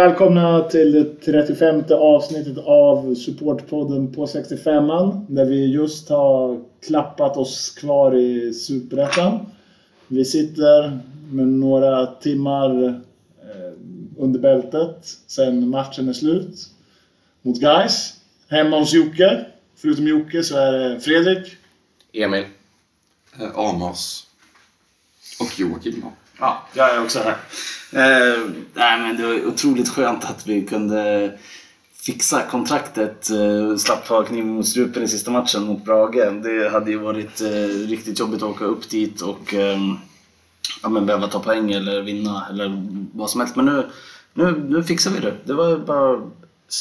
Välkomna till det 35 avsnittet av Supportpodden på 65an. Där vi just har klappat oss kvar i Superettan. Vi sitter med några timmar eh, under bältet sen matchen är slut. Mot Guys. Hemma hos Jocke. Förutom Jocke så är det Fredrik. Emil. Eh, Amos. Och Joakim. Ja, jag är också här. Eh, nej, men det var otroligt skönt att vi kunde fixa kontraktet. Eh, slapp ha kniven mot strupen i sista matchen mot Brage. Det hade ju varit eh, riktigt jobbigt att åka upp dit och eh, ja, men behöva ta poäng eller vinna eller vad som helst. Men nu, nu, nu fixar vi det. Det var bara,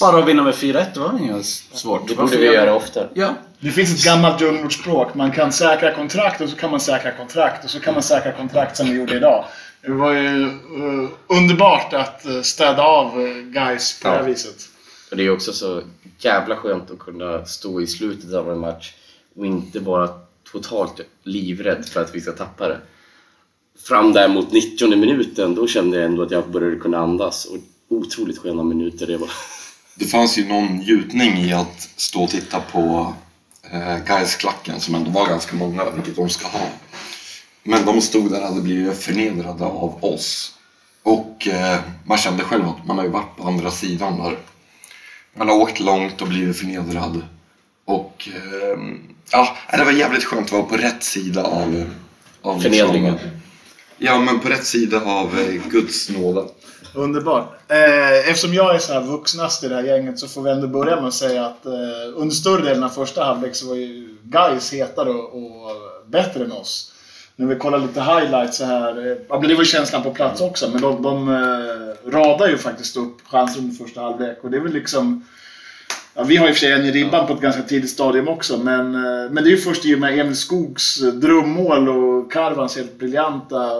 bara att vinna med 4-1. Det var inget svårt. Det borde vi göra ofta. Ja, Det finns ett gammalt Djurgårdsspråk. Man kan säkra kontrakt och så kan man säkra kontrakt och så kan man säkra kontrakt som vi gjorde idag. Det var ju eh, underbart att uh, städa av uh, guys på det här Ja. viset. Och det är också så jävla skönt att kunna stå i slutet av en match och inte vara totalt livrädd för att vi ska tappa det. Fram där mot 90 minuten, då kände jag ändå att jag började kunna andas. Och otroligt sköna minuter det var. Det fanns ju någon njutning i att stå och titta på eh, Gais-klacken som ändå var ganska många, vilket de ska ha. Men de stod där och hade blivit förnedrade av oss. Och eh, man kände själv att man har ju varit på andra sidan där. Man har åkt långt och blivit förnedrad. Och eh, ja, det var jävligt skönt att vara på rätt sida av... av Förnedringen. Ja, men på rätt sida av eh, Guds nåde. Underbart. Eh, eftersom jag är så här vuxnast i det här gänget så får vi ändå börja med att säga att eh, under större delen av första halvlek så var ju guys hetare och, och bättre än oss. När vi kollar lite highlights så här. Eh, ja, men det var känslan på plats också. Men de, de eh, radar ju faktiskt upp chanser under första halvlek. Och det är väl liksom... Ja, vi har i och för sig en i ribban på ett ganska tidigt stadium också. Men, eh, men det är ju först i och med Emil Skogs eh, drömmål och Karvans helt briljanta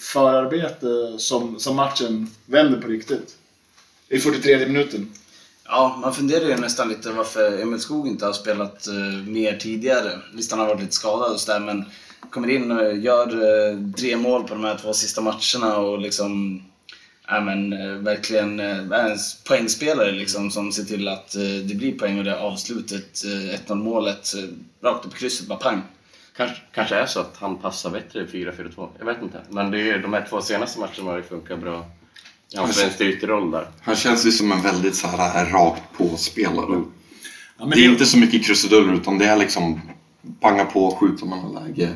förarbete som, som matchen vänder på riktigt. I 43 minuten. Ja, man funderar ju nästan lite varför Emil Skog inte har spelat uh, mer tidigare. Visst, han har varit lite skadad och sådär, men kommer in och gör uh, tre mål på de här två sista matcherna och liksom ja, men, eh, verkligen uh, är en poängspelare liksom, som ser till att det blir poäng och det avslutet, uh, 1-0 målet, uh, rakt upp i krysset, bara pang. Kanske, kanske är så att han passar bättre i 4-4-2. Jag vet inte. Men det är, de här två senaste matcherna har ju funkat bra. I hans Alltså- vänsterytterroll där. Han känns ju som en väldigt så här rakt på-spelare. Ja, men det är inte så mycket krusiduller utan det är liksom panga på, skjuta man har läge.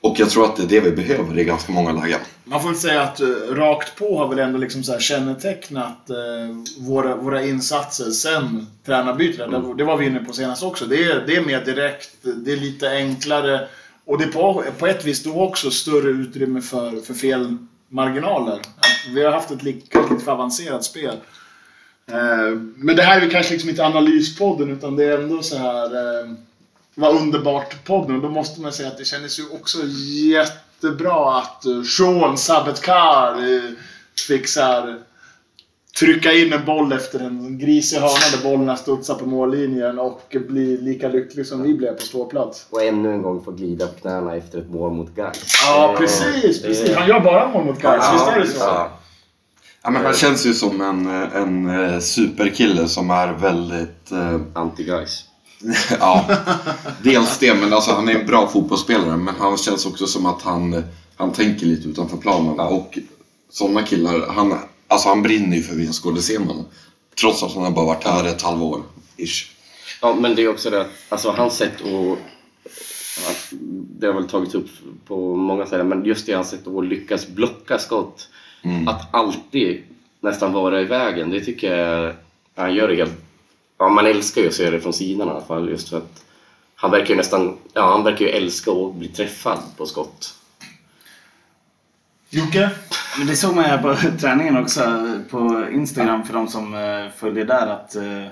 Och jag tror att det är det vi behöver i ganska många lägen. Man får väl säga att uh, rakt på har väl ändå liksom så här kännetecknat uh, våra, våra insatser sen tränarbytet. Det, det var vi inne på senast också. Det är, det är mer direkt, det är lite enklare och det är på, på ett vis då också större utrymme för, för felmarginaler. Att vi har haft ett lika lite för avancerat spel. Eh, Men det här är ju kanske liksom inte analyspodden utan det är ändå så här eh, Vad underbart podden och då måste man säga att det kändes ju också jättebra att eh, Sean Sabetkar eh, fick så här trycka in en boll efter en grisig hörna där bollen studsar på mållinjen och bli lika lycklig som vi blev på ståplats. Och ännu en gång få glida på knäna efter ett mål mot Gais. Ja, precis, precis. Han gör bara mål mot Gais, visst är det så? Ja. Ja, men han känns ju som en, en eh, superkille som är väldigt... Eh, Anti-Gais. ja, dels det, men alltså, han är en bra fotbollsspelare. Men han känns också som att han, han tänker lite utanför planen. Ja. Och sådana killar, han, alltså, han brinner ju för VSK, det ser man. Trots att han har bara varit här ett halvår. Ish. Ja, men det är också det att alltså, hans sätt att... att- Det har väl tagits upp på många ställen, men just det hans sätt att lyckas blocka skott. Mm. Att alltid nästan vara i vägen, det tycker jag han gör det helt... Ja, man älskar ju att se det från sidan i alla fall, just för att han verkar ju nästan... Ja, han verkar ju älska att bli träffad på skott. Jocke? Men det såg man ju på träningen också på Instagram för de som eh, följer där att eh,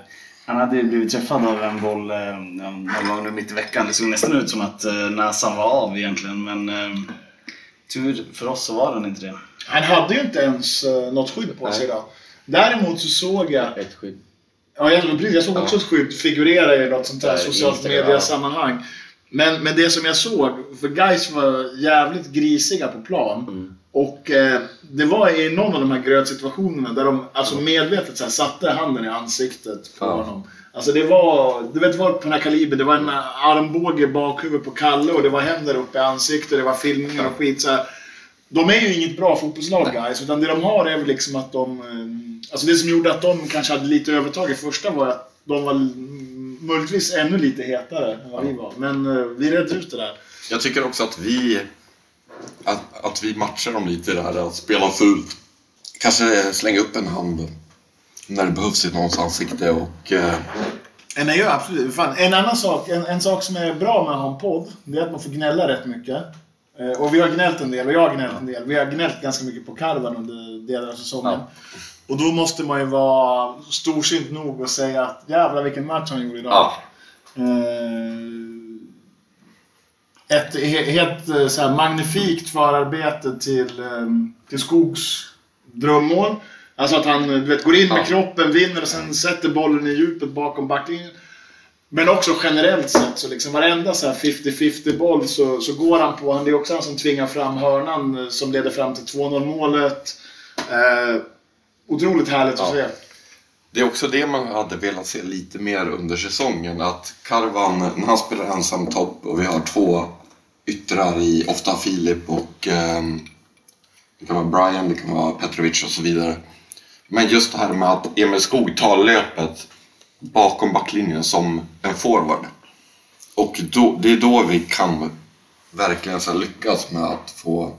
han hade ju blivit träffad av en boll eh, någon gång nu mitt i veckan. Det såg nästan ut som att eh, näsan var av egentligen men eh, tur för oss så var den inte det. Han hade ju inte ens något skydd på sig idag. Däremot så såg jag Ett skydd. Ja, jag, precis, jag såg också ett skydd figurera i något sånt här Där, socialt media-sammanhang. Men, men det som jag såg, för guys var jävligt grisiga på plan. Mm. Och eh, det var i någon av de här grötsituationerna där de alltså medvetet så här, satte handen i ansiktet på Ja. honom. Alltså det var, du vet vad på den här kalibern, det var en armbåge i bakhuvudet på Kalle och det var händer uppe i ansiktet, det var filmningar och skit så här. De är ju inget bra fotbollslag guys, utan det de har är väl liksom att de... eh, Alltså det som gjorde att de kanske hade lite övertag i första var att de var mm, möjligtvis ännu lite hetare än vad vi var. Men eh, vi redde ut det där. Jag tycker också att vi, att, att vi matchar dem lite där, att spela fult. Kanske slänga upp en hand när det behövs i någons ansikte och... Eh, Nej, ja, absolut. Fan, en annan sak, en, en sak som är bra med att ha en podd, det är att man får gnälla rätt mycket. Eh, och vi har gnällt en del, och jag har gnällt en del. Vi har gnällt ganska mycket på Karvan under delar av säsongen. Och då måste man ju vara storsint nog och säga att jävlar vilken match han gjorde idag. Ja. Eh, ett he- helt eh, så här, magnifikt förarbete till, eh, till Skogs drömmål. Alltså att han du vet, går in med Ja. kroppen, vinner och sen sätter bollen i djupet bakom backlinjen. Men också generellt sett så liksom varenda så här 50-50 boll så, så går han på. Han det är också han som tvingar fram hörnan eh, som leder fram till 2-0 målet. Eh, otroligt härligt att se. Det är också det man hade velat se lite mer under säsongen. Att Karvan, när han spelar ensam topp och vi har två yttrar i, ofta Filip och ehm, det kan vara Brian, det kan vara Petrovic och så vidare. Men just det här med att Emil Skog tar löpet bakom backlinjen som en forward. Och då, det är då vi kan verkligen så lyckas med att få,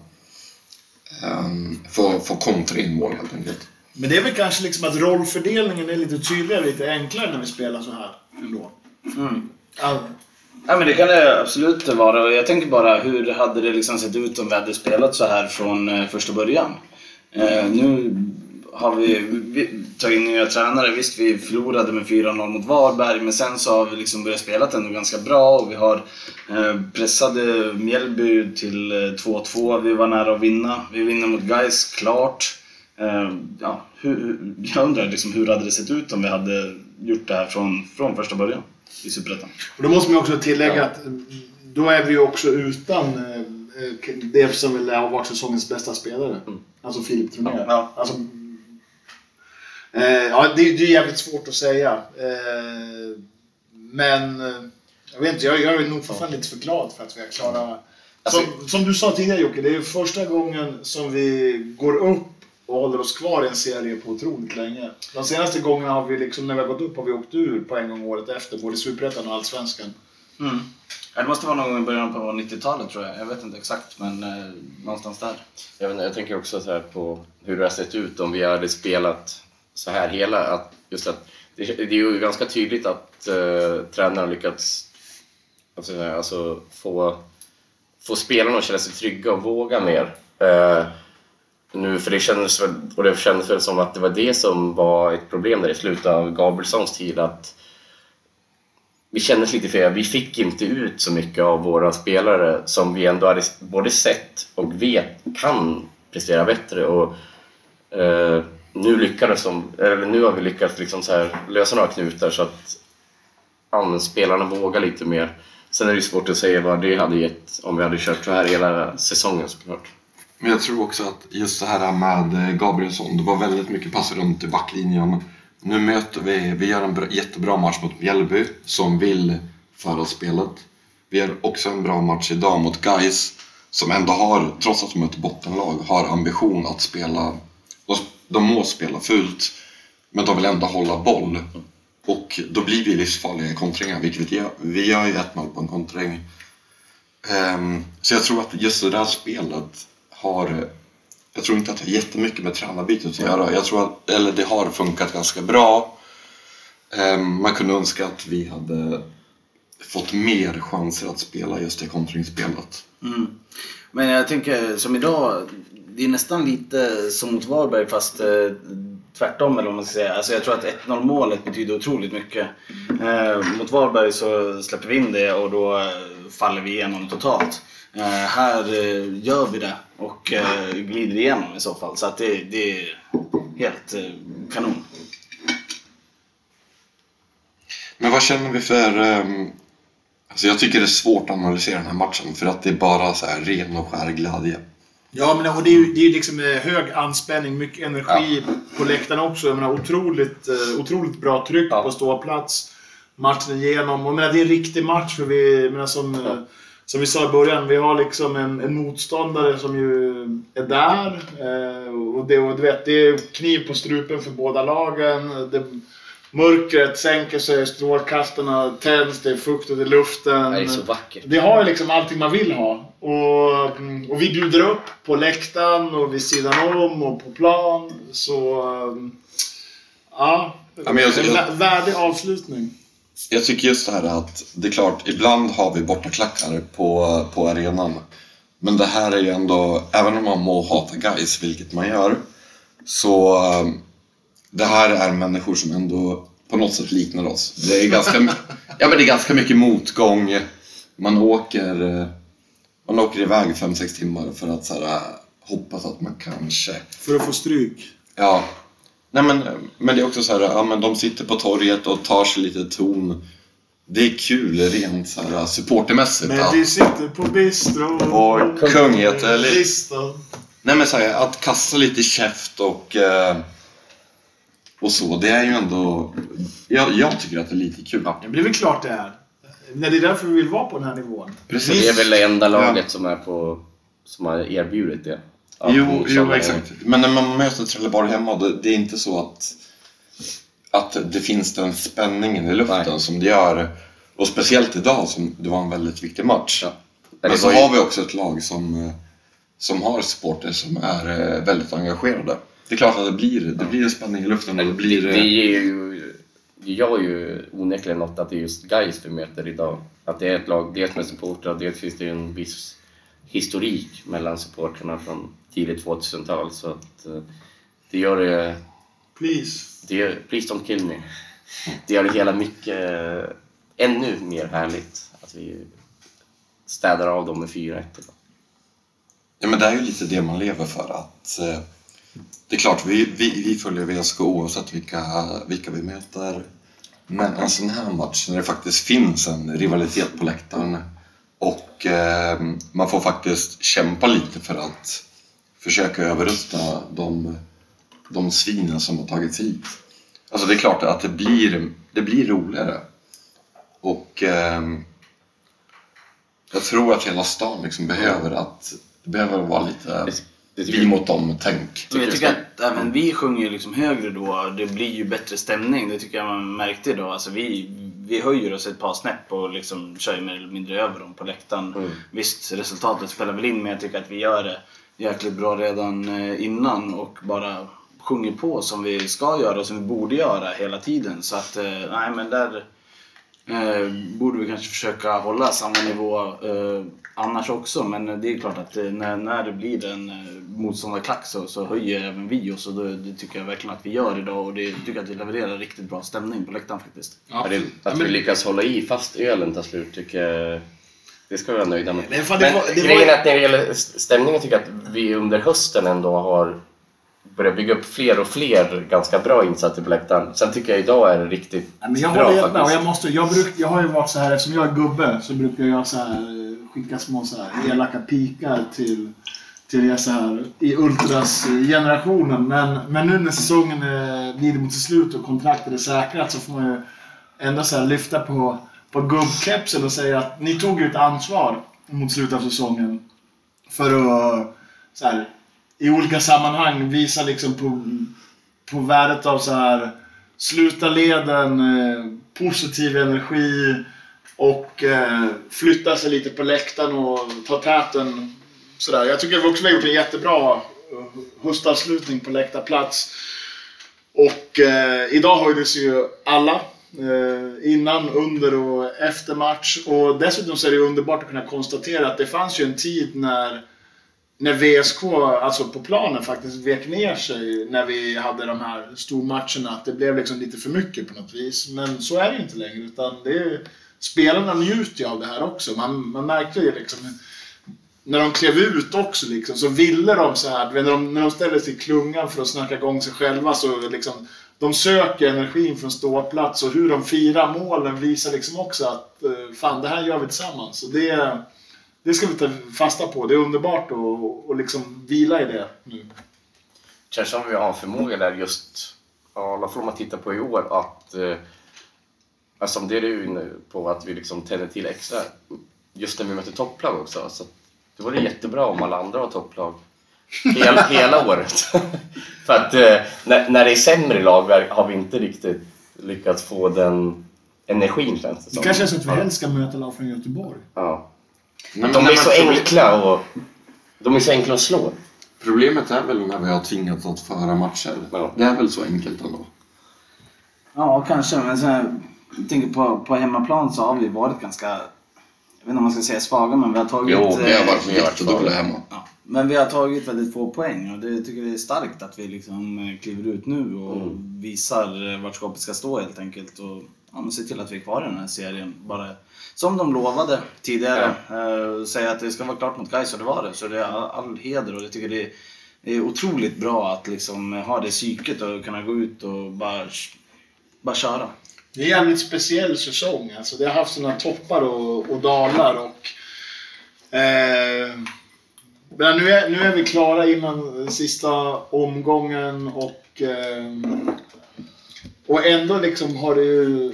um, få, få kontra in mål helt enkelt. Men det är väl kanske liksom att rollfördelningen är lite tydligare, lite enklare när vi spelar så här ändå. Mm. All, Ja, men det kan det absolut vara. Jag tänker bara, hur hade det liksom sett ut om vi hade spelat så här från eh, första början? Eh, nu har vi, vi tagit in nya tränare. Visst, vi förlorade med 4-0 mot Varberg, men sen så har vi liksom börjat spela ändå ganska bra. Och vi har eh, pressade Mjällby till eh, 2-2. Vi var nära att vinna. Vi vinner mot Gais klart. Eh, ja, hur, jag undrar liksom, hur hade det sett ut om vi hade gjort det här från, från första början i Superettan? och då måste man också tillägga att mm, då är vi ju också utan eh, eh, det som väl har varit säsongens bästa spelare. Alltså Filip Tronér. Ja. Alltså, eh, ja, det, det är jävligt svårt att säga. Eh, men eh, jag vet inte, jag, jag är nog fan lite för glad för att vi har klarat... Alltså- Som, som du sa tidigare Jocke, det är första gången som vi går upp och håller oss kvar i en serie på otroligt länge. De senaste gångerna har vi liksom, när vi har gått upp har vi åkt ur på en gång året efter, både Superettan och Allsvenskan. Mm. Ja, det måste vara någon gång i början på 90-talet tror jag. Jag vet inte exakt, men eh, någonstans där. Jag, vet, inte, jag tänker också så här på hur det har sett ut om vi hade spelat så här hela. Att just att det, det är ju ganska tydligt att uh, tränaren har lyckats alltså, alltså, få, få spelarna att känna sig trygga och våga mer. Eh, nu, för det kändes, väl, och det kändes väl som att det var det som var ett problem där i slutet av Gabrielssons tid. Att vi kändes lite fel. Vi fick inte ut så mycket av våra spelare som vi ändå hade både sett och vet kan prestera bättre. Och, eh, nu, lyckades de, eller nu har vi lyckats liksom så här lösa några knutar så att ja, spelarna vågar lite mer. Sen är det svårt att säga vad det hade gett om vi hade kört så här hela säsongen såklart. Men jag tror också att just det här med Gabrielsson, det var väldigt mycket pass runt i backlinjen. Nu möter vi, vi gör en bra, jättebra match mot Mjällby som vill föra spelet. Vi gör också en bra match idag mot Gais som ändå har, trots att de är ett bottenlag, har ambition att spela. De, de må spela fult, men de vill ändå hålla boll. Och då blir vi livsfarliga i kontringar, vilket vi gör. Vi gör ju ett mål på en kontring. Um, så jag tror att just det där spelet har... Jag tror inte att det har jättemycket med tränarbytet att göra. Jag tror att, eller det har funkat ganska bra. Ehm, man kunde önska att vi hade fått mer chanser att spela just det kontringsspelet. Mm. Men jag tänker som idag, det är nästan lite som mot Varberg fast eh, tvärtom eller vad man ska säga. Alltså jag tror att 1-0 målet betyder otroligt mycket. Eh, mot Varberg så släpper vi in det och då eh, faller vi igenom totalt. Eh, här eh, gör vi det och eh, glider igenom i så fall. Så att det, det är helt eh, kanon. Men vad känner vi för... alltså jag tycker det är svårt att analysera den här matchen för att det är bara så här ren och skär glädje. Ja, men och det är ju det är liksom hög anspänning, mycket energi på läktaren också. Jag menar, otroligt, otroligt bra tryck Ja. på ståplats matchen igenom. Och jag menar, det är en riktig match för vi, jag menar, som, eh, som vi sa i början, vi har liksom en, en motståndare som ju är där. Eh, och det, och du vet, det är kniv på strupen för båda lagen. Det, mörkret sänker sig, strålkastarna tänds, det är fuktigt i luften. Det är så vackert. Det har ju liksom allting man vill ha. Och, och vi bjuder upp på läktaren och vid sidan om och på plan. Så... um, Ja. Ja, men jag- en jag- vä- värdig avslutning. Jag tycker just det här att det är klart, ibland har vi bortaklackar på, på arenan. Men det här är ju ändå, även om man må hata guys, vilket man gör, så eh, det här är människor som ändå på något sätt liknar oss. Det är ganska, ja, men det är ganska mycket motgång. Man åker, eh, man åker iväg 5-6 timmar för att så här, eh, hoppas att man kanske För att få stryk. Ja. Nej men, men det är också så här, ja men de sitter på torget och tar sig lite ton. Det är kul rent så här supportermässigt. Men att- vi sitter på bistro. Vår kung heter... Eller, Listan. nej men så här, att kasta lite käft och... Eh, och så, det är ju ändå... Jag, jag tycker att det är lite kul. Det blir väl klart det är. Nej, det är därför vi vill vara på den här nivån. Precis. Det är väl det enda laget som är på som har erbjudit det. Jo, jo exakt. Men när man möter Trelleborg hemma, det, det är inte så att, att det finns den spänningen i luften Nej. som det gör. Och speciellt idag som det var en väldigt viktig match. Ja. Men så ju- har vi också ett lag som, eh, som har supporter som är eh, väldigt engagerade. Det är klart att det blir, det blir en spänning i luften det blir... Det eh, ger ju, det gör ju onekligen något att det är just guys vi möter idag. Att det är ett lag, dels med supportrar, dels finns det en viss historik mellan supportrarna från tidigt 2000-tal. Så att eh, det gör det, Please. det gör, please don't kill me. Det gör det hela mycket, eh, ännu mer härligt att vi städar av dem med 4-1 idag. Ja, men det är ju lite det man lever för. att eh, Det är klart, vi, vi, vi följer VSK oavsett vilka, vilka vi möter. Men en sån här match när det faktiskt finns en rivalitet på läktaren och eh, man får faktiskt kämpa lite för att försöka överrösta de, de svinen som har tagits hit. Alltså det är klart att det blir, det blir roligare. Och ehm, jag tror att hela stan liksom behöver att det behöver vara lite Det, det tycker vi mot dem tänk. Men jag tycker att även vi sjunger ju liksom högre då. Det blir ju bättre stämning. Det tycker jag man märkte idag. Alltså vi, vi höjer oss ett par snäpp och liksom kör ju mer eller mindre över dem på läktaren. Mm. Visst, resultatet spelar väl in men jag tycker att vi gör det jäkligt bra redan eh, innan och bara sjunger på som vi ska göra och som vi borde göra hela tiden. Så att, eh, nej men där eh, borde vi kanske försöka hålla samma nivå eh, annars också. Men det är klart att eh, när, när det blir en eh, motståndarklack så, så höjer även vi oss och det, det tycker jag verkligen att vi gör idag och det jag tycker att vi levererar riktigt bra stämning på läktaren faktiskt. Ja, det, att vi lyckas hålla i fast ölen tar slut tycker jag det ska vi vara nöjda med. Nej, fan, det Men var- det grejen är att när det gäller stämningen tycker jag att vi under hösten ändå har börjat bygga upp fler och fler ganska bra insatser på läktaren. Sen tycker jag idag är det riktigt men jag bra med. Och faktiskt. jag, måste, jag, bruk, jag har ju varit så här, eftersom jag är gubbe, så brukar jag så här, skicka små så här, elaka pikar till, till er så här, i Ultras-generationen. Men, men nu när säsongen lider mot sitt slut och kontraktet är säkrat så får man ju ändå så här lyfta på, på gubbkepsen och säga att ni tog ju ett ansvar mot slutet av säsongen. För att så här, i olika sammanhang visa liksom på, på värdet av så här sluta leden, eh, positiv energi och eh, flytta sig lite på läktaren och ta täten. Sådär. Jag tycker också vi har gjort en jättebra eh, höstavslutning på läktarplats. Och eh, idag höjdes ju alla. Eh, innan, under och efter match. Och dessutom så är det underbart att kunna konstatera att det fanns ju en tid när när VSK, alltså på planen, faktiskt vek ner sig när vi hade de här stormatcherna. Att det blev liksom lite för mycket på något vis. Men så är det ju inte längre. Utan det är, spelarna njuter ju av det här också. Man, man märkte ju liksom när de klev ut också liksom, så ville de så här, när de, när de ställde sig i klungan för att snacka igång sig själva så liksom, de söker energin från ståplats och hur de firar målen visar liksom också att eh, fan, det här gör vi tillsammans. Så det, det ska vi ta fasta på. Det är underbart att och liksom vila i det nu. Känns som vi har en förmåga där just, ja, i alla fall om man tittar på i år, att eh, alltså det är du inne på, att vi liksom tänder till extra just när vi möter topplag också. Så det vore jättebra om alla andra har topplag hela, hela året. För att eh, när, när det är sämre lag har vi inte riktigt lyckats få den energin känns det Det som. kanske är så att vi helst ska möta lag från Göteborg. Ja. Nej, De men- är så men enkla och de är så enkla att slå. Problemet är väl när vi har tvingats att föra matcher. Ja. Det är väl så enkelt ändå. Ja, kanske. Men sen, jag tänker på, på hemmaplan så har vi varit ganska, jag vet inte om man ska säga svaga, men vi har tagit... Jo, vi har varit- Jättedåliga hemma. Ja, men vi har tagit väldigt få poäng och det tycker jag är starkt att vi liksom eh, kliver ut nu och Mm. visar eh, vart skåpet ska stå helt enkelt. Och ja, men se till att vi är kvar i den här serien. Bara, som de lovade tidigare. Eh, säga att det ska vara klart mot Gais och det var det. Så det är all, heder och jag tycker det är otroligt bra att liksom ha det psyket och kunna gå ut och bara, bara köra. Det är en jävligt speciell säsong. Alltså, det har haft sina toppar och, och dalar. Och, eh, men nu, är, nu är vi klara innan sista omgången och, ehm, och ändå liksom har det ju...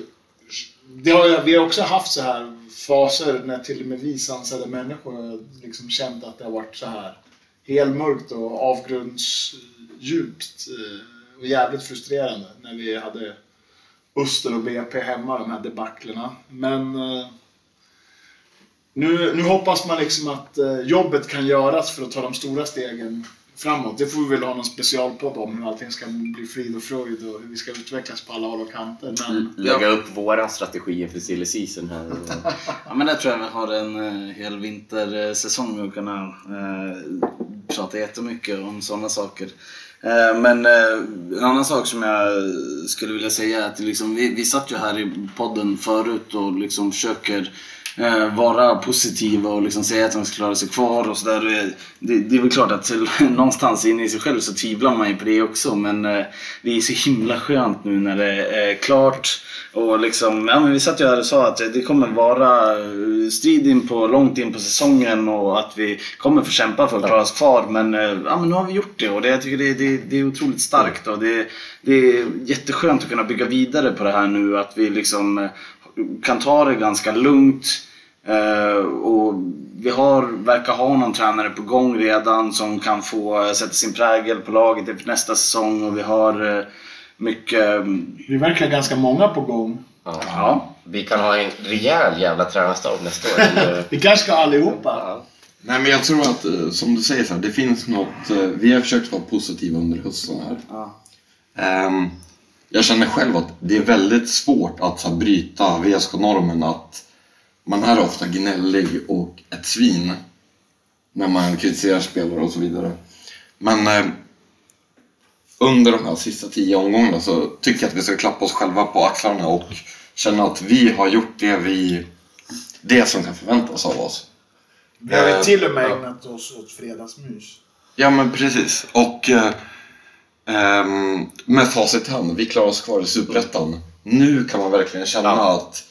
Det har, vi har också haft så här faser när till och med vi sansade människor har liksom känt att det har varit så här helmörkt och avgrundsdjupt eh, och jävligt frustrerande när vi hade Öster och BP hemma, de här debaclerna. Men eh, nu, nu hoppas man liksom att eh, jobbet kan göras för att ta de stora stegen framåt. Det får vi väl ha någon specialpodd om hur allting ska bli frid och fröjd och hur vi ska utvecklas på alla håll och kanter. Men Lägga upp våran strategi inför silly season här. Och, Ja, men där tror jag vi har en uh, hel vintersäsong att kunna uh, prata jättemycket om sådana saker. Eh, men eh, en annan sak som jag skulle vilja säga är att liksom, vi, vi satt ju här i podden förut och liksom försöker eh, vara positiva och liksom säga att de ska klara sig kvar och sådär. Det, det är väl klart att någonstans inne i sig själv så tvivlar man ju på det också men eh, det är så himla skönt nu när det är klart. Och liksom, ja, men vi satt ju här och sa att det kommer vara eh, strid in på, långt in på säsongen och att vi kommer få kämpa för att klara oss kvar. Men, eh, ja, men nu har vi gjort det och det, jag tycker det, det, det är otroligt starkt. Och det, det är jätteskönt att kunna bygga vidare på det här nu. Att vi liksom eh, kan ta det ganska lugnt. Eh, och vi har, verkar ha någon tränare på gång redan som kan få eh, sätta sin prägel på laget inför nästa säsong. Och vi har eh, mycket... mm, vi verkar ganska många på gång. ja. Ja. Vi kan ha en rejäl jävla tränarstab nästa år. Vi kanske ska allihopa. Ja. Nej men jag tror att, som du säger, så här, det finns något... Vi har försökt vara positiva under hösten här. Ja. Ehm, jag känner själv att det är väldigt svårt att så här, bryta VSK-normen att man är ofta gnällig och ett svin när man kritiserar spelare och så vidare. Men eh, under de här sista tio omgångarna så tycker jag att vi ska klappa oss själva på axlarna och känna att vi har gjort det vi det som kan förväntas av oss. Vi har ju Eh, till och med ja. ägnat oss åt fredagsmys. Ja men precis. Och eh, ehm, med facit i hand, vi klarar oss kvar i Superettan. Nu kan man verkligen känna Ja. att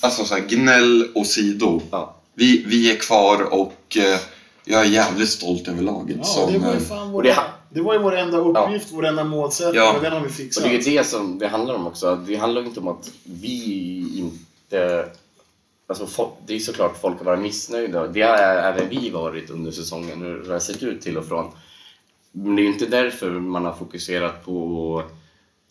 Alltså så här, gnäll och sido. Ja. Vi, vi är kvar och eh, jag är jävligt stolt över laget. Ja, som, det var ju eh, fan och vår, det det, var ju vår enda uppgift, vår enda målsättning Ja. och den har vi Och fixat. det är det som det handlar om också. Det handlar ju inte om att vi inte... Alltså, det är såklart folk har varit missnöjda. Det har även vi varit under säsongen, hur det har sett ut till och från. Men det är inte därför man har fokuserat på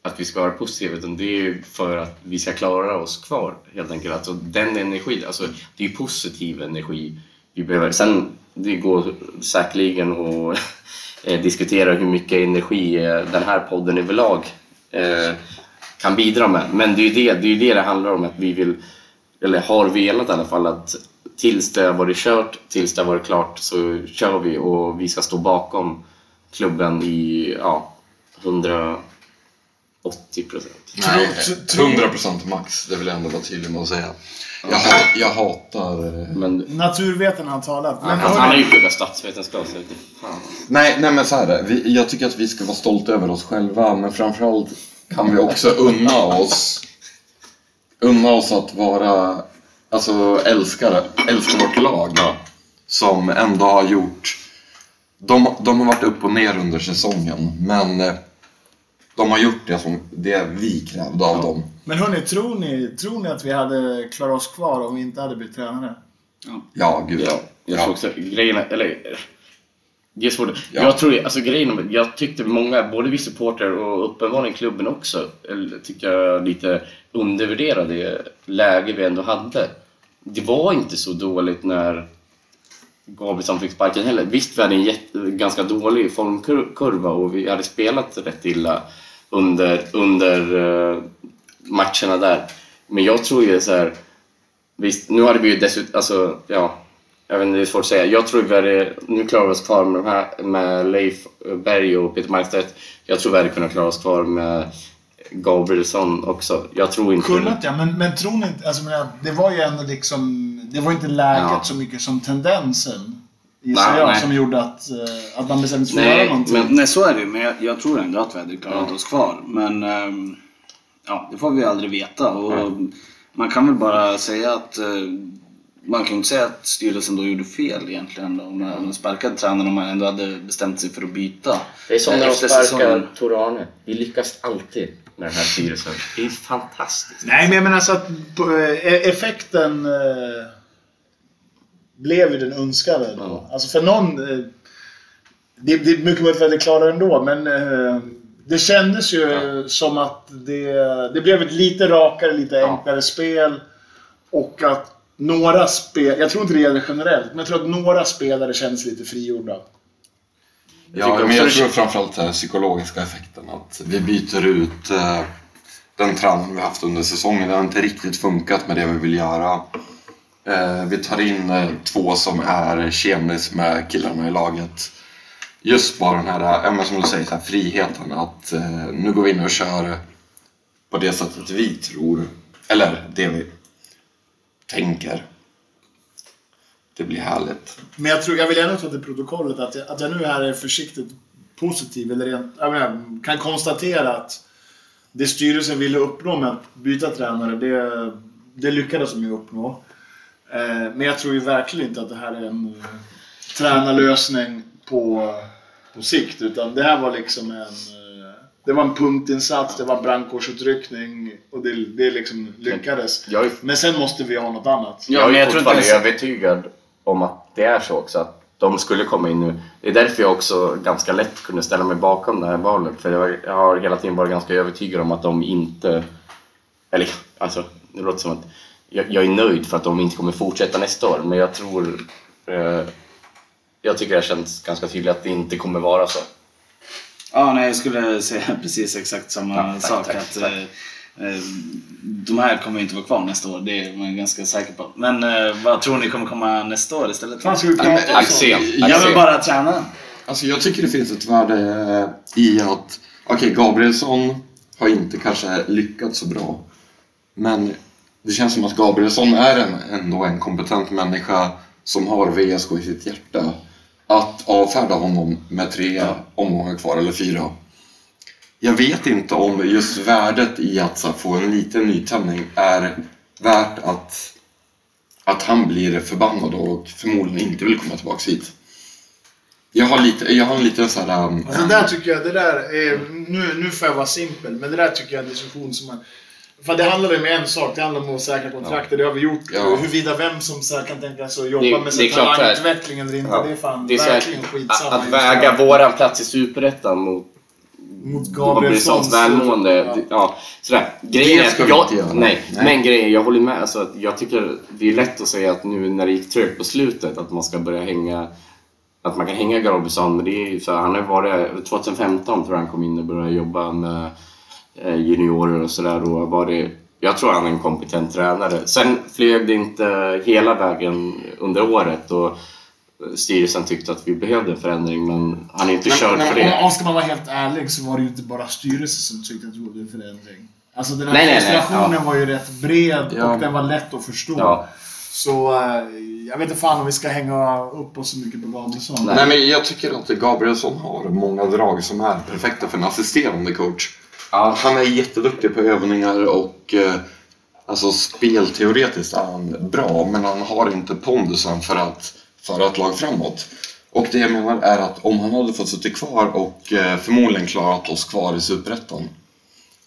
att vi ska vara positiva, utan det är ju för att vi ska klara oss kvar helt enkelt. Alltså den energi, alltså det är ju positiv energi vi behöver. Sen, det går säkerligen att eh, diskutera hur mycket energi eh, den här podden överlag eh, kan bidra med. Men det är ju det det, är ju det det handlar om, att vi vill, eller har velat i alla fall, att tills det har varit kört, tills det har varit klart så kör vi och vi ska stå bakom klubben i ja, 180 procent. Nej, Tro- tro- 100% max, det vill jag ändå vara tydlig med att säga. Jag, ha, jag hatar... eh, Men Naturvetarna har talat. Men han, han är hörni, ju pluggat statsvetenskap så det fan. Nej, nej men så här, är det. vi, jag tycker att vi ska vara stolta över oss själva men framförallt kan vi också unna oss unna oss att vara, alltså älskare, älska vårt lag. som ändå har gjort... De, de har varit upp och ner under säsongen, men eh, de har gjort det som det vi krävde av dem. Men hörni, tror ni, tror ni att vi hade klarat oss kvar om vi inte hade blivit tränare? Ja, gud Ja, jag tror också grejerna, eller... Det är svårt. Ja. Jag tror, alltså grejen, jag tyckte många, både vi supportrar och uppenbarligen klubben också, eller tycker jag lite undervärderade det läge vi ändå hade. Det var inte så dåligt när Gabrielsson fick sparken heller. Visst, vi hade en jätte, ganska dålig formkurva och vi hade spelat rätt illa under, under eh, matcherna där. Men jag tror ju så här. Visst, nu hade vi ju dessutom, alltså ja, jag vet inte, det är svårt att säga. Jag tror vi hade, nu klarar vi oss kvar med, de här, med Leif Berg och Peter Markstedt. Jag tror vi hade kunnat klara oss kvar med Gabrielsson också. Jag tror inte... Kunnat ja, men, men tror ni inte... Alltså, men, det var ju ändå liksom... Det var inte läget Ja. så mycket som tendensen. Gissar Nej, jag, nej. som gjorde att, eh, att man bestämde sig för att Nej, göra någonting. men- Nej, så är det ju. Men jag, jag tror ändå att vi hade klarat Ja. oss kvar. Men ehm, ja, det får vi aldrig veta. Och Man kan väl bara säga att eh, man kan ju inte säga att styrelsen då gjorde fel egentligen. Om man- om de sparkade tränaren om man ändå hade bestämt sig för att byta. Det är som när de sparkar säsongen. Tor-Arne. Vi lyckas alltid med den här styrelsen. Det är fantastiskt. Nej, men jag menar så att eh, effekten eh, blev ju den önskade. Då. Ja. Alltså för någon... Eh, det, det är mycket möjligt att det klarar ändå, men eh, det kändes ju som att det, det blev ett lite rakare, lite Ja. enklare spel. Och att några spel... Jag tror inte det gäller generellt, men jag tror att några spelare känns lite frigjorda. Ja, men jag det- tror framförallt den psykologiska effekten. Att vi byter ut eh, den tränaren vi haft under säsongen. Det har inte riktigt funkat med det vi vill göra. Eh, vi tar in eh, två som är kemis med killarna i laget. Just bara den här, eh, ja, men som du säger, så här, friheten att eh, nu går vi in och kör på det sättet vi tror. Eller det vi tänker. Det blir härligt. Men jag, tror, jag vill ändå ta till protokollet att jag, att jag nu här är försiktigt positiv. Eller rent, jag menar, kan konstatera att det styrelsen ville uppnå med att byta tränare, det, det lyckades de ju uppnå. Eh, men jag tror ju verkligen inte att det här är en eh, tränarlösning på, på sikt. Utan det här var liksom en... eh, Det var en punktinsats, det var en brandkårsutryckning och det, det liksom lyckades. Jag är, Men sen måste vi ha något annat. Ja, jag men är jag fortfarande ens- övertygad om att det är så också. Att de skulle komma in nu. Det är därför jag också ganska lätt kunde ställa mig bakom det här valet. För jag, jag har hela tiden varit ganska övertygad om att de inte... Eller alltså, det låter som att jag, jag är nöjd för att de inte kommer fortsätta nästa år. Men jag tror... Eh, jag tycker det känns ganska tydligt att det inte kommer vara så. Ja, nej, jag skulle säga precis exakt samma Ja, tack, sak. tack, att, tack. eh, eh, de här kommer inte vara kvar nästa år, det är man ganska säker på. Men eh, vad tror ni kommer komma nästa år istället? Fan, ska vi prata Axel. sånt? Ja, men Axel. bara tränaren. Alltså jag tycker det finns ett värde eh, i att, okej Gabrielsson har inte kanske lyckats så bra. Men det känns som att Gabrielsson är en, ändå en kompetent människa som har VSK i sitt hjärta. Att avfärda honom med tre omgångar kvar, eller fyra. Jag vet inte om just värdet i att här, få en liten nytändning är värt att, att han blir förbannad och förmodligen inte vill komma tillbaka hit. Jag har lite, jag har en liten sån här... Um, Alltså, där tycker jag, det där är, nu, nu får jag vara simpel, men det där tycker jag är en diskussion som man... För det handlar om en sak, det handlar om att säkra kontrakter, det har vi gjort. Ja. Huruvida vem som så här kan tänka sig att jobba Det- med sin talangutveckling eller inte, Ja. det är fan Det är här, verkligen skitsamma. att, att väga våran plats i Superettan mot mot Gabrielssons välmående. Ja. Ja. Ja, sådär. Grejen Det är, ska jag, inte göra. Nej, Nej. men grejen jag håller med. Alltså, att jag tycker det är lätt att säga att nu när det gick trögt på slutet att man ska börja hänga att man kan hänga Gabrielsson, men det är ju så han har varit, 2015 tror jag han kom in och började jobba med juniorer och sådär. Då var det, jag tror han är en kompetent tränare. Sen flög det inte hela vägen under året och styrelsen tyckte att vi behövde en förändring, men han är inte Men- körd men- för Om, det. om ska man vara helt ärlig så var det ju inte bara styrelsen som tyckte att det var en förändring. Alltså den här Nej, nej, nej, frustrationen ja. var ju rätt bred Ja. och den var lätt att förstå. Ja. Så eh, jag vet inte fan om vi ska hänga upp oss så mycket på Gabrielsson. Nej. Nej, men jag tycker att Gabrielsson har många drag som är perfekta för en assisterande coach. Ja. Han är jätteduktig på övningar och eh, alltså spelteoretiskt är han bra, men han har inte pondusen för att föra ett lag framåt. Och det jag menar är att om han hade fått sitta kvar och eh, förmodligen klarat oss kvar i Superettan,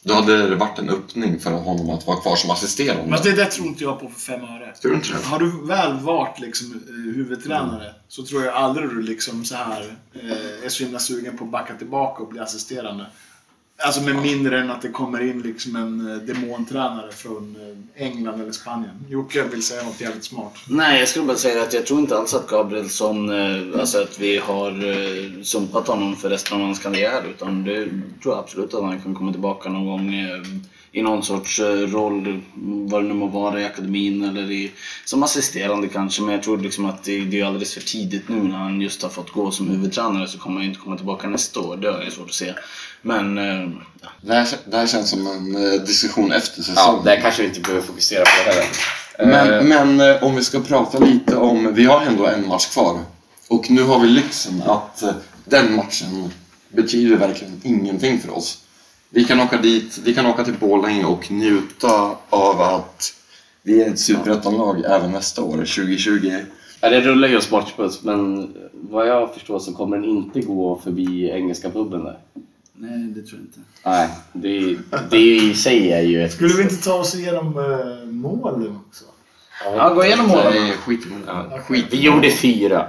då hade det varit en öppning för honom att vara kvar som assisterande. Men det där tror inte jag på för fem öre. Tror inte det? Har du väl varit liksom eh, huvudtränare så tror jag aldrig du liksom så här eh, är så himla sugen på att backa tillbaka och bli assisterande. Alltså med mindre än att det kommer in liksom en eh, demontränare från eh, England eller Spanien. Jocke vill säga något jävligt smart. Nej, jag skulle bara säga att jag tror inte alls att Gabrielsson, eh, alltså att vi har sumpat honom för resten av hans karriär. Utan det tror jag absolut att han kan komma tillbaka någon gång i någon sorts eh, roll, vad det nu må vara, i akademin eller i, som assisterande kanske. Men jag tror liksom att det, det är alldeles för tidigt nu när han just har fått gå som huvudtränare så kommer han inte komma tillbaka nästa år. Det har jag svårt att se. Men eh, ja. Det här, det här känns som en eh, diskussion efter Ja, säsongen. där kanske vi inte behöver fokusera på det heller. Men, Eh, men eh, om vi ska prata lite om, vi har ändå en match kvar. Och nu har vi lyxen att eh, den matchen betyder verkligen ingenting för oss. Vi kan åka dit, vi kan åka till Borlänge och njuta av att vi är ett superettanlag även nästa år, 2020. Ja, det rullar ju en sportbuss, men vad jag förstår så kommer den inte gå förbi engelska puben där. nej, det tror jag inte. Nej, det, det i sig är ju ett... Skulle vi inte ta oss igenom eh, målen också? Ja, gå igenom målen. Nej, skit Ja, skit vi gjorde fyra.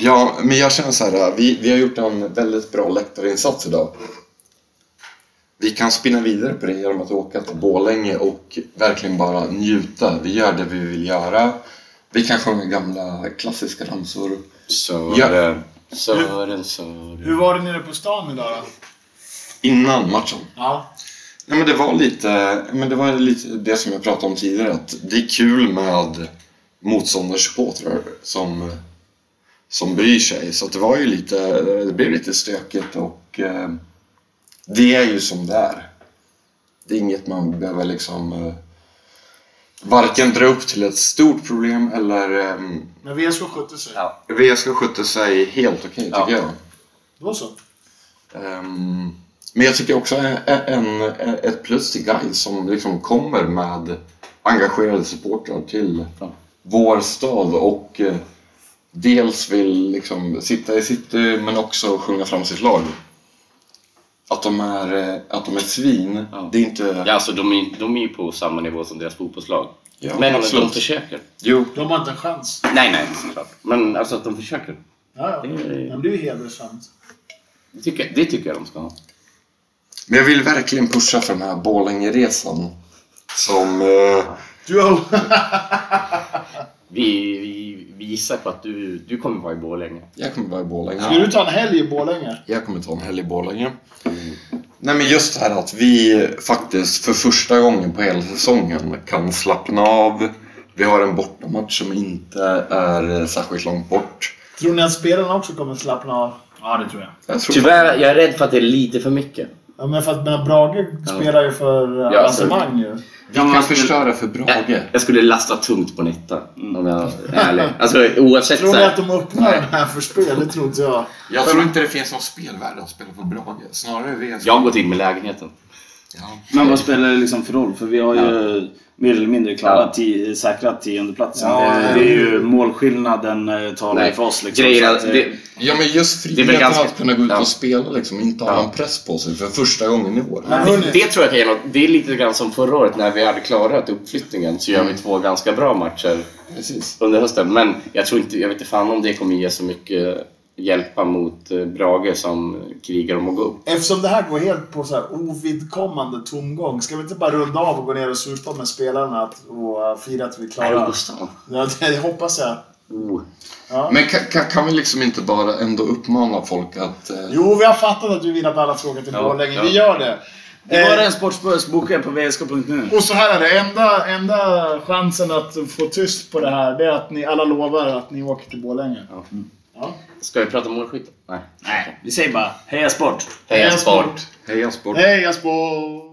Ja, men jag känner så här, vi, vi har gjort en väldigt bra läktarinsats idag. Vi kan spinna vidare på det genom att åka till Borlänge och verkligen bara njuta. Vi gör det vi vill göra. Vi kan sjunga gamla klassiska ramsor. Sören, Sören, Sören. Hur var det nere på stan idag då? Innan matchen. Ja. Nej, men det var lite, men det var lite det som jag pratade om tidigare. Att det är kul med motståndarsupportrar som, som bryr sig. Så att det var ju lite, det blev lite stökigt och eh, det är ju som det är. Det är inget man behöver liksom eh, varken dra upp till ett stort problem eller eh, Men VSK skötte sig. Ja. VSK skötte sig helt okej tycker Ja. jag. Då så. Ehm, men jag tycker också en, en, ett plus till guys som liksom kommer med engagerade supportrar till Ja. vår stad och eh, dels vill liksom sitta i city men också sjunga fram sitt lag. Att de är, eh, att de är svin, Ja. det är inte... Ja, alltså de är, de är ju på samma nivå som deras fotbollslag. Ja, men absolut. de försöker. Jo, De har inte en chans. Nej, nej, såklart. Men alltså att de försöker. Ja, ja. Det är- Men det är ju hedersamt. Det tycker, det tycker jag de ska ha. men jag vill verkligen pusha för den här Borlängeresan som... Eh, Du har... Vi, vi visar på att du, du kommer vara i Borlänge. jag kommer vara i Borlänge. Ska du ta en helg i Borlänge? Jag kommer ta en helg i Borlänge. Nej men just det här att vi faktiskt för första gången på hela säsongen kan slappna av. Vi har en bortamatch som inte är särskilt långt bort. Tror ni att spelarna också kommer slappna av? Ja, det tror jag. Jag tror Tyvärr, jag är rädd för att det är lite för mycket. Ja, men för att men Brage spelar ju för Ja, alltså- avancemang ju. Vi kan förstöra för Jag, Brage. jag skulle lasta tungt på Nitta. Om jag är ärlig. Alltså oavsett Tror ni att de öppnar den här för spel? Det tror inte jag. Jag tror inte det finns någon spelvärde att spela på Brage. Snarare VSK. Jag har gått in med lägenheten. Ja. Men vad spelar det liksom för roll? För vi har ju mer eller mindre klarat tio, säkrat tionde-platsen. Ja, det, ja. det är ju målskillnaden eh, talar för oss. Liksom. Att, att eh, det, ja men just Det friheten ganska- att kunna gå ut ja. och spela liksom. Inte ha Ja. någon press på sig för första gången i år. Men det, det tror jag kan ge något. Det är lite grann som förra året när vi hade klarat uppflyttningen så gör vi två ganska bra matcher Precis. under hösten. Men jag tror inte, jag vet inte fan om det kommer ge så mycket hjälpa mot eh, Brage som krigar om att gå upp. eftersom det här går helt på så här ovidkommande tomgång, ska vi inte bara runda av och gå ner och supa med spelarna att- och fira att vi är klara? på stan? Ja, det hoppas jag. Oh. Ja. Men kan, kan, kan vi liksom inte bara ändå uppmana folk att... Eh, Jo, vi har fattat att du vill att alla åka till Ja, Borlänge. ja. Vi gör det. det var Eh, en sportsbuss. Boka på vsk.nu. och så här är det. Enda, enda chansen att få tyst på det här, det är att ni alla lovar att ni åker till Borlänge. Ja. Ja. Ska vi prata målskytte? Nej. Nej, vi säger bara heja sport. Heja Heja sport! Heja sport! Hej, Sport!